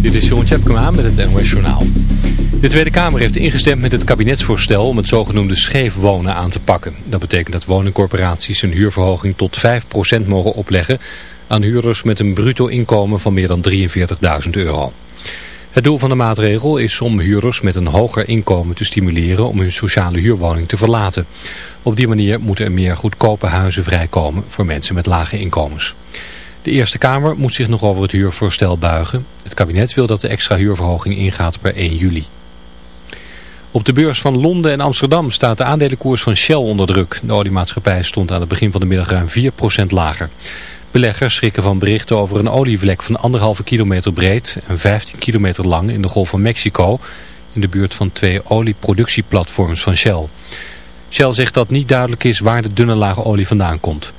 Dit is Jeroen Tjepkema met het NOS Journaal. De Tweede Kamer heeft ingestemd met het kabinetsvoorstel om het zogenoemde scheef wonen aan te pakken. Dat betekent dat woningcorporaties een huurverhoging tot 5% mogen opleggen aan huurders met een bruto inkomen van meer dan 43.000 euro. Het doel van de maatregel is om huurders met een hoger inkomen te stimuleren om hun sociale huurwoning te verlaten. Op die manier moeten er meer goedkope huizen vrijkomen voor mensen met lage inkomens. De Eerste Kamer moet zich nog over het huurvoorstel buigen. Het kabinet wil dat de extra huurverhoging ingaat per 1 juli. Op de beurs van Londen en Amsterdam staat de aandelenkoers van Shell onder druk. De oliemaatschappij stond aan het begin van de middag ruim 4% lager. Beleggers schrikken van berichten over een olievlek van 1,5 kilometer breed en 15 kilometer lang in de Golf van Mexico, in de buurt van twee olieproductieplatforms van Shell. Shell zegt dat niet duidelijk is waar de dunne lage olie vandaan komt.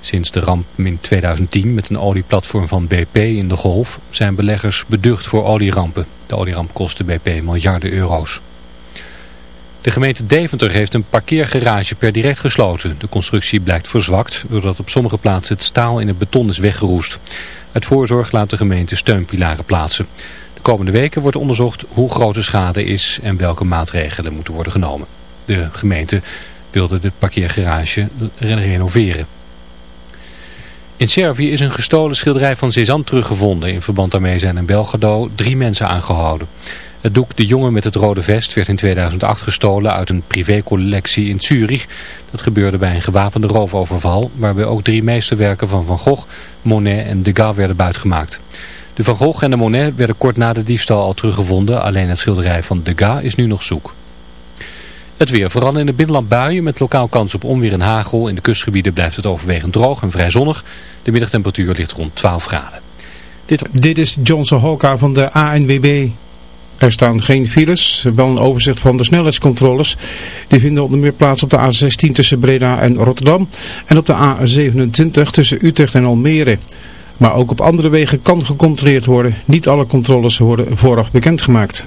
Sinds de ramp in 2010 met een olieplatform van BP in de Golf zijn beleggers beducht voor olierampen. De olieramp kostte BP miljarden euro's. De gemeente Deventer heeft een parkeergarage per direct gesloten. De constructie blijkt verzwakt doordat op sommige plaatsen het staal in het beton is weggeroest. Uit voorzorg laat de gemeente steunpilaren plaatsen. De komende weken wordt onderzocht hoe groot de schade is en welke maatregelen moeten worden genomen. De gemeente wilde de parkeergarage renoveren. In Servië is een gestolen schilderij van Cézanne teruggevonden. In verband daarmee zijn in Belgrado drie mensen aangehouden. Het doek De Jongen met het Rode Vest werd in 2008 gestolen uit een privécollectie in Zurich. Dat gebeurde bij een gewapende roofoverval, waarbij ook drie meesterwerken van Van Gogh, Monet en Degas werden buitgemaakt. De Van Gogh en de Monet werden kort na de diefstal al teruggevonden, alleen het schilderij van Degas is nu nog zoek. Het weer, vooral in het binnenland buien met lokaal kans op onweer en hagel. In de kustgebieden blijft het overwegend droog en vrij zonnig. De middagtemperatuur ligt rond 12 graden. Dit, Dit is Johnson Hoka van de ANWB. Er staan geen files, wel een overzicht van de snelheidscontroles. Die vinden onder meer plaats op de A16 tussen Breda en Rotterdam en op de A27 tussen Utrecht en Almere. Maar ook op andere wegen kan gecontroleerd worden. Niet alle controles worden vooraf bekendgemaakt.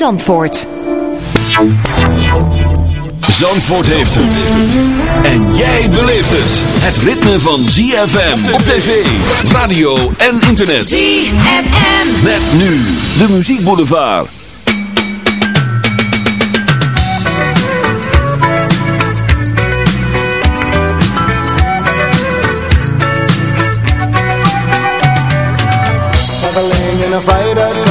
Zandvoort. Zandvoort heeft het. En jij beleeft het. Het ritme van ZFM op tv, radio en internet. ZFM. Met nu de muziekboulevard. Traveling in a freighter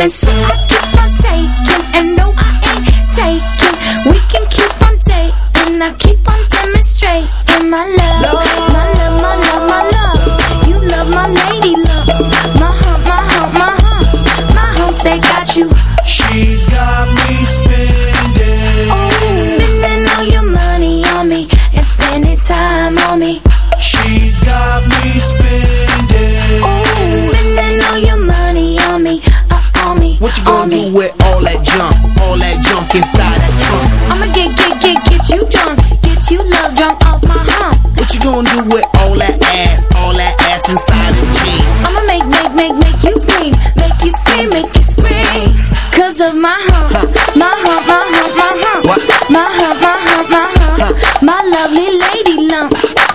been so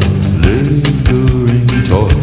a flickering torch.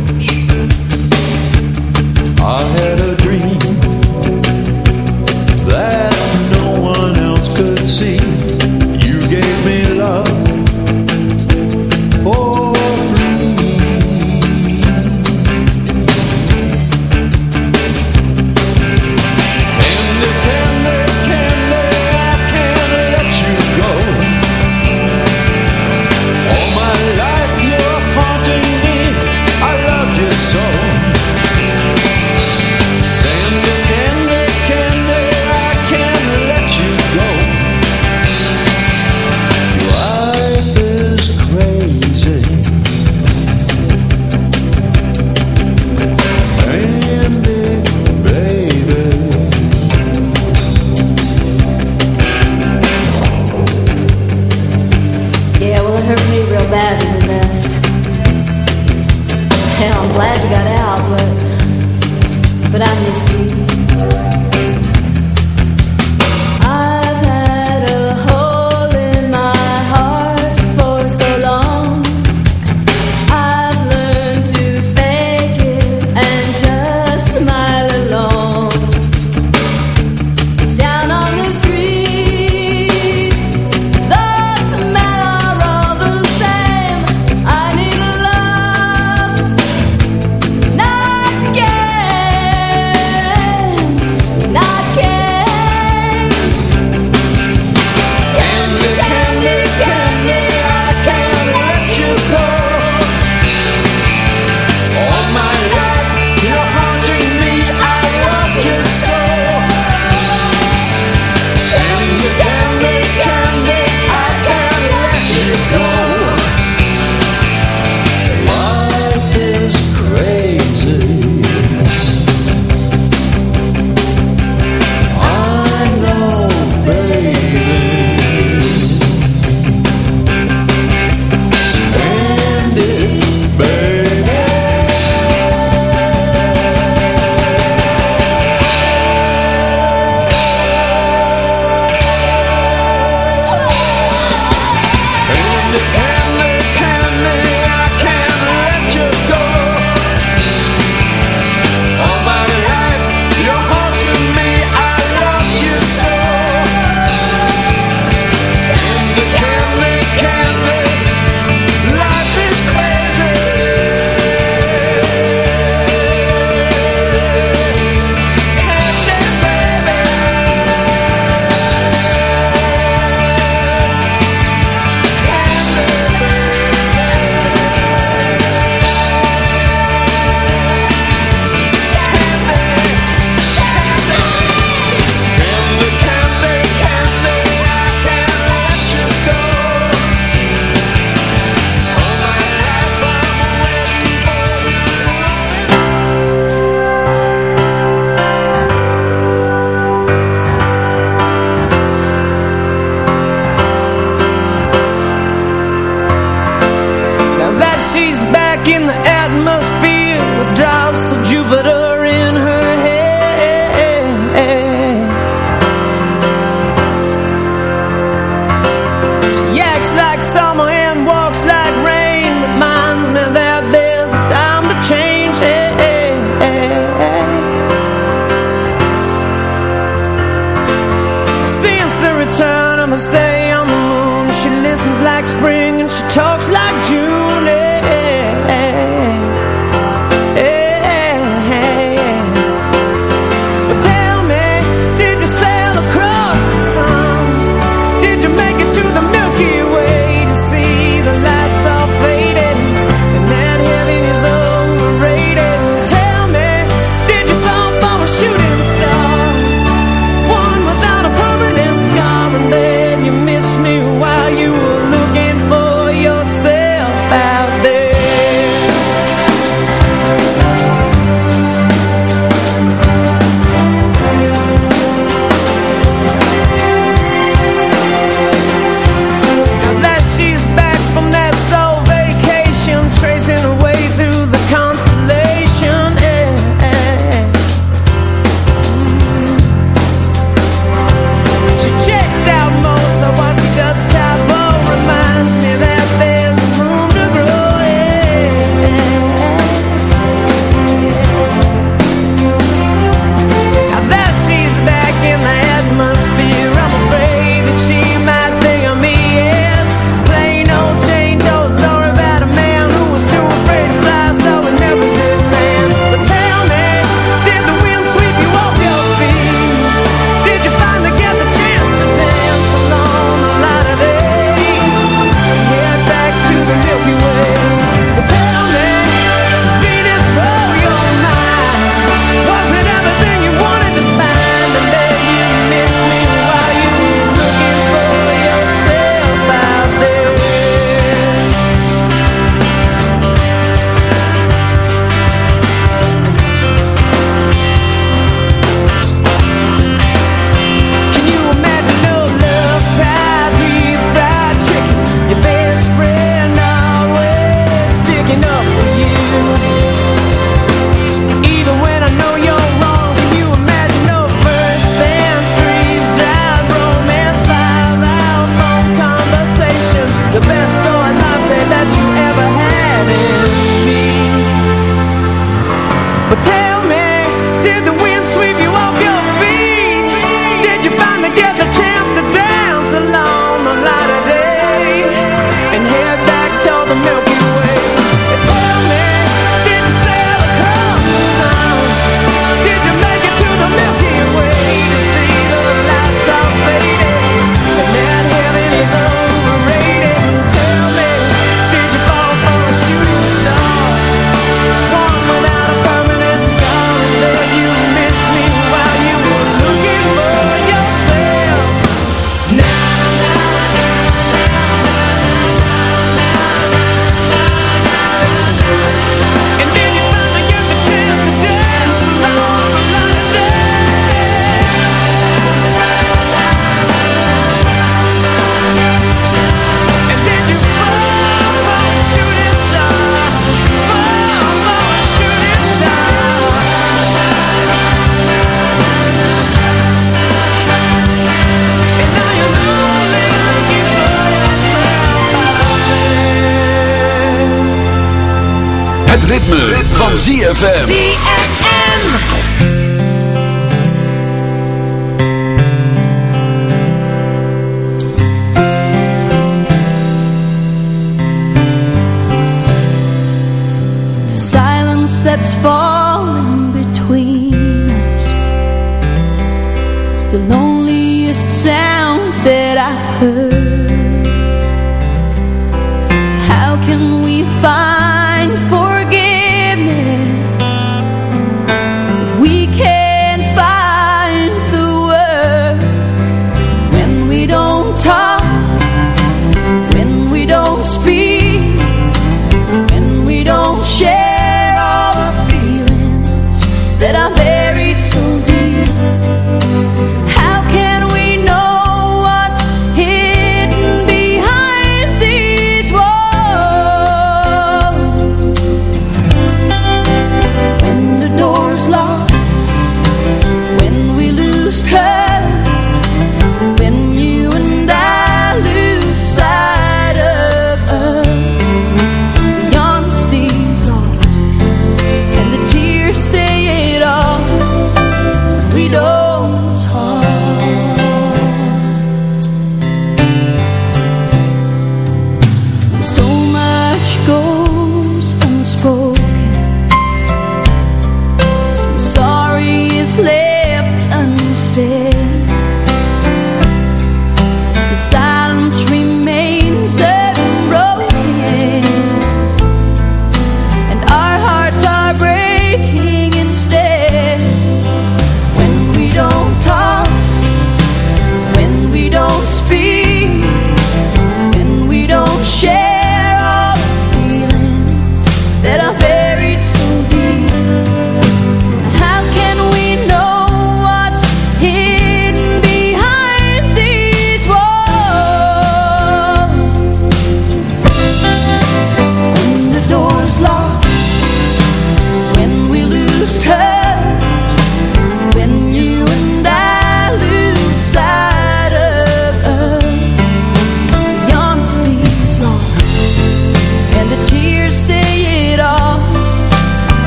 Het ritme, van ZFM. The silence that's falling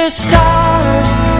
the stars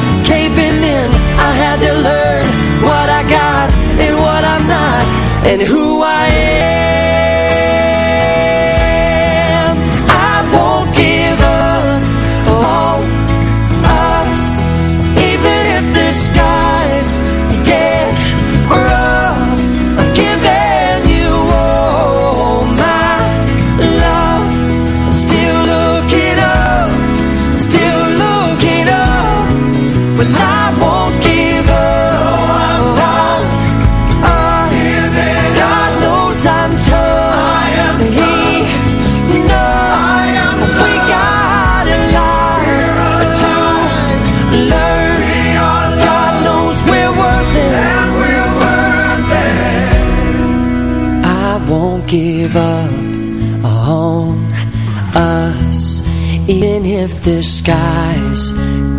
And who I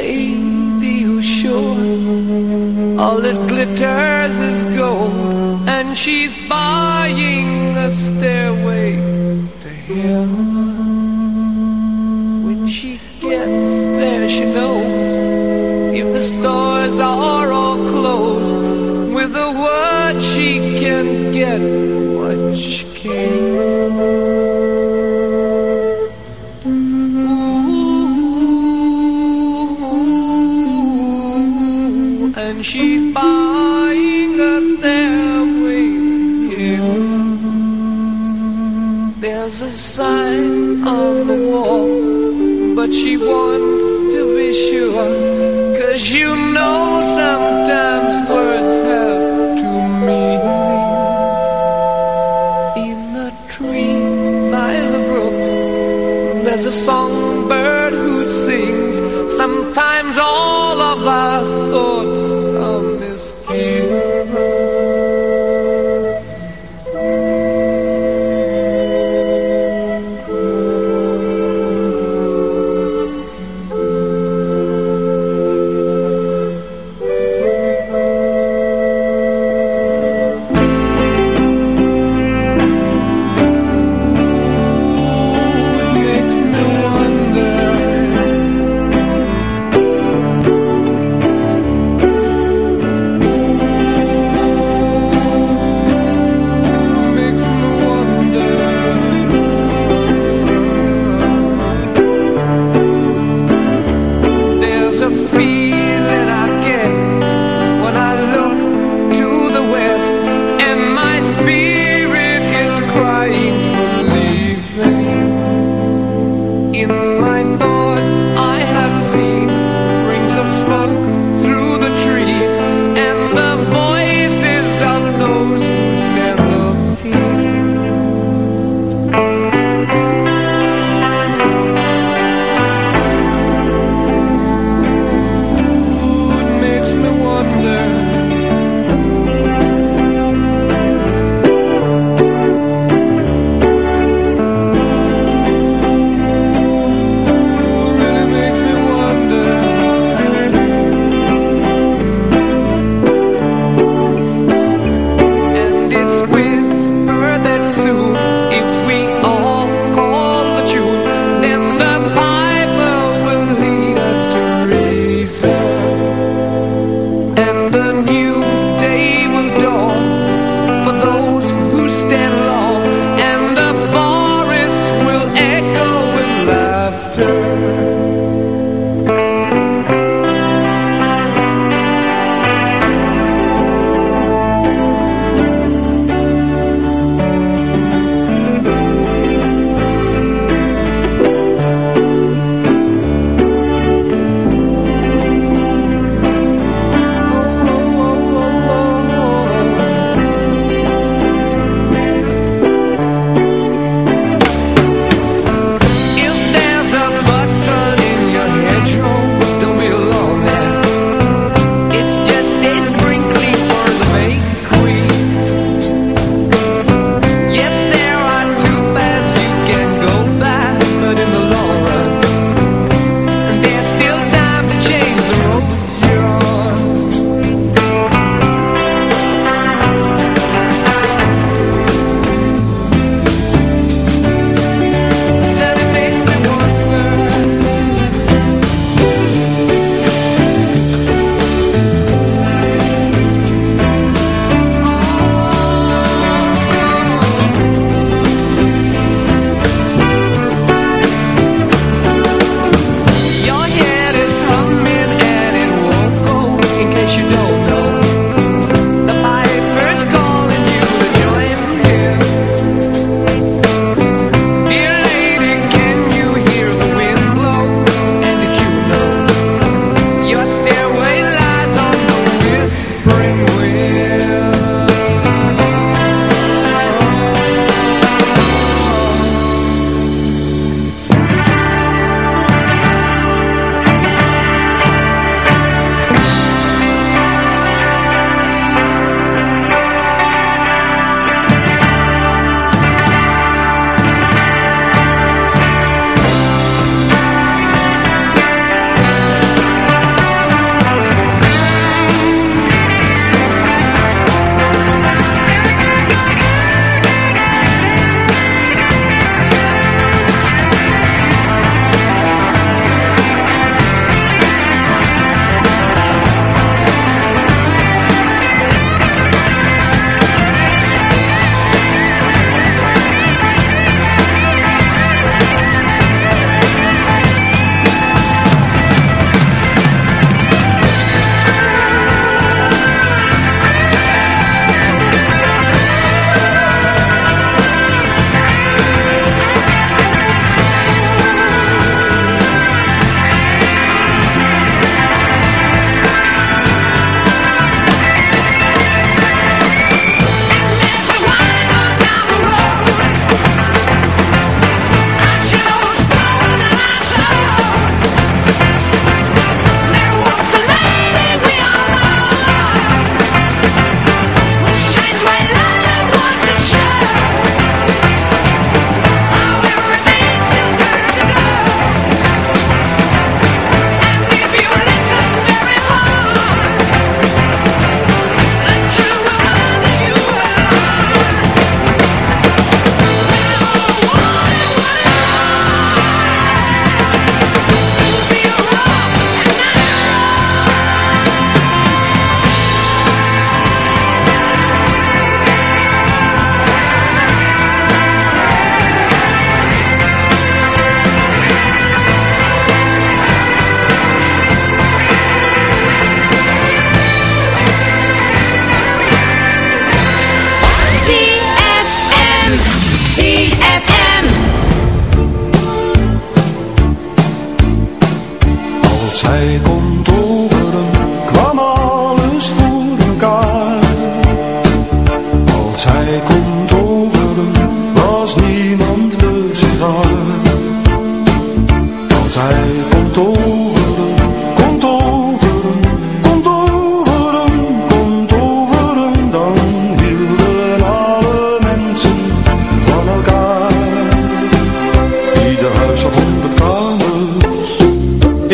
baby, you sure? All that glitters is gold, and she's by.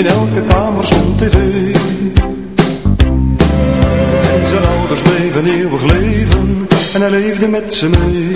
In elke kamer stond tv. En zijn ouders bleven eeuwig leven. En hij leefde met ze mee.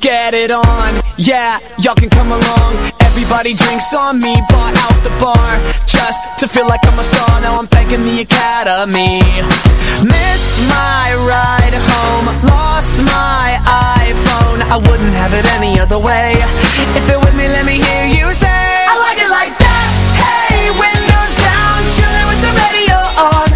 Get it on. Yeah, y'all can come along. Everybody drinks on me, bought out the bar Just to feel like I'm a star, now I'm thanking the Academy. Missed my ride home, lost my iPhone. I wouldn't have it any other way. If you're with me, let me hear you say I like it like that, hey, windows down, chilling with the radio on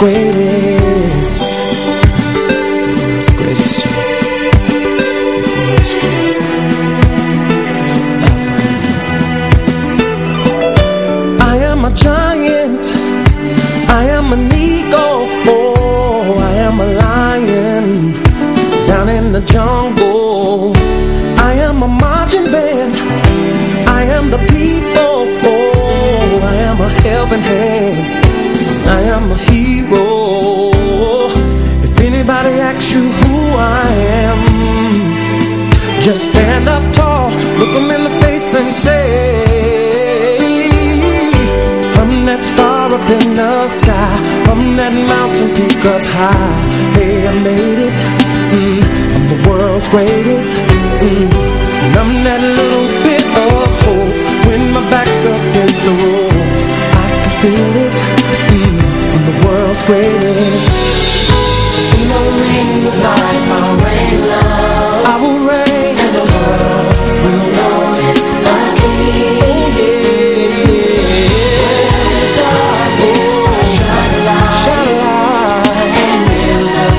world's greatest The world's greatest, The world's greatest I am a giant. I am an eagle. Oh, I am a lion down in the jungle. I am a marching band. I am the people. Oh, I am a helping hand. Them in the face and say. I'm that star up in the sky I'm that mountain peak up high Hey, I made it mm, I'm the world's greatest mm, And I'm that little bit of hope When my back's up against the ropes I can feel it mm, I'm the world's greatest In the ring of life I'll reign love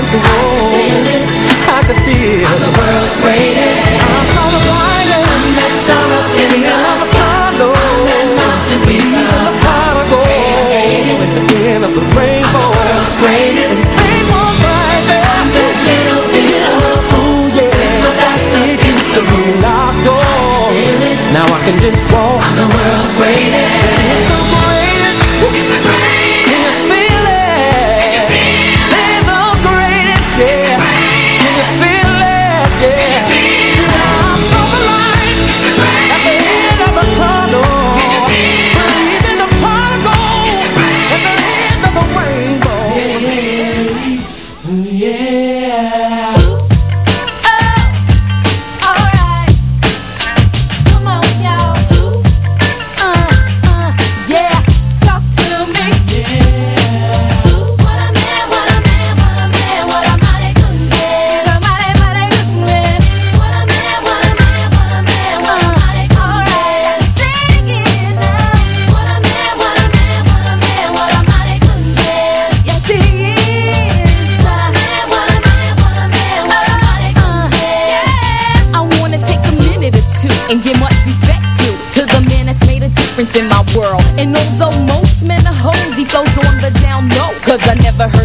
against the wall, I can feel I'm the world's greatest. I saw the. I'm that star up in the sky. I'm that mountain peak up. The pot of gold at the end of the rainbow. I'm the world's greatest. And fame was right there. I'm that little bit of hope. Yeah. When my back's against the locked doors. Now I can just walk. I'm the world's greatest. It's the greatest. It's the greatest.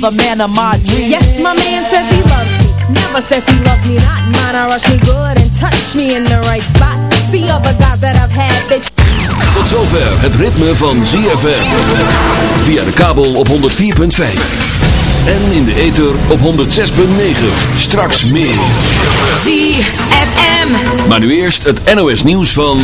the man of my dreams. Yes, my man says he loves me. Never says he loves me not. Mine, I rush me good and touch me in the right spot. See other guys that I've had, they Tot zover het ritme van ZFM. Via de kabel op 104.5. En in de ether op 106.9. Straks meer. ZFM. Maar nu eerst het NOS nieuws van...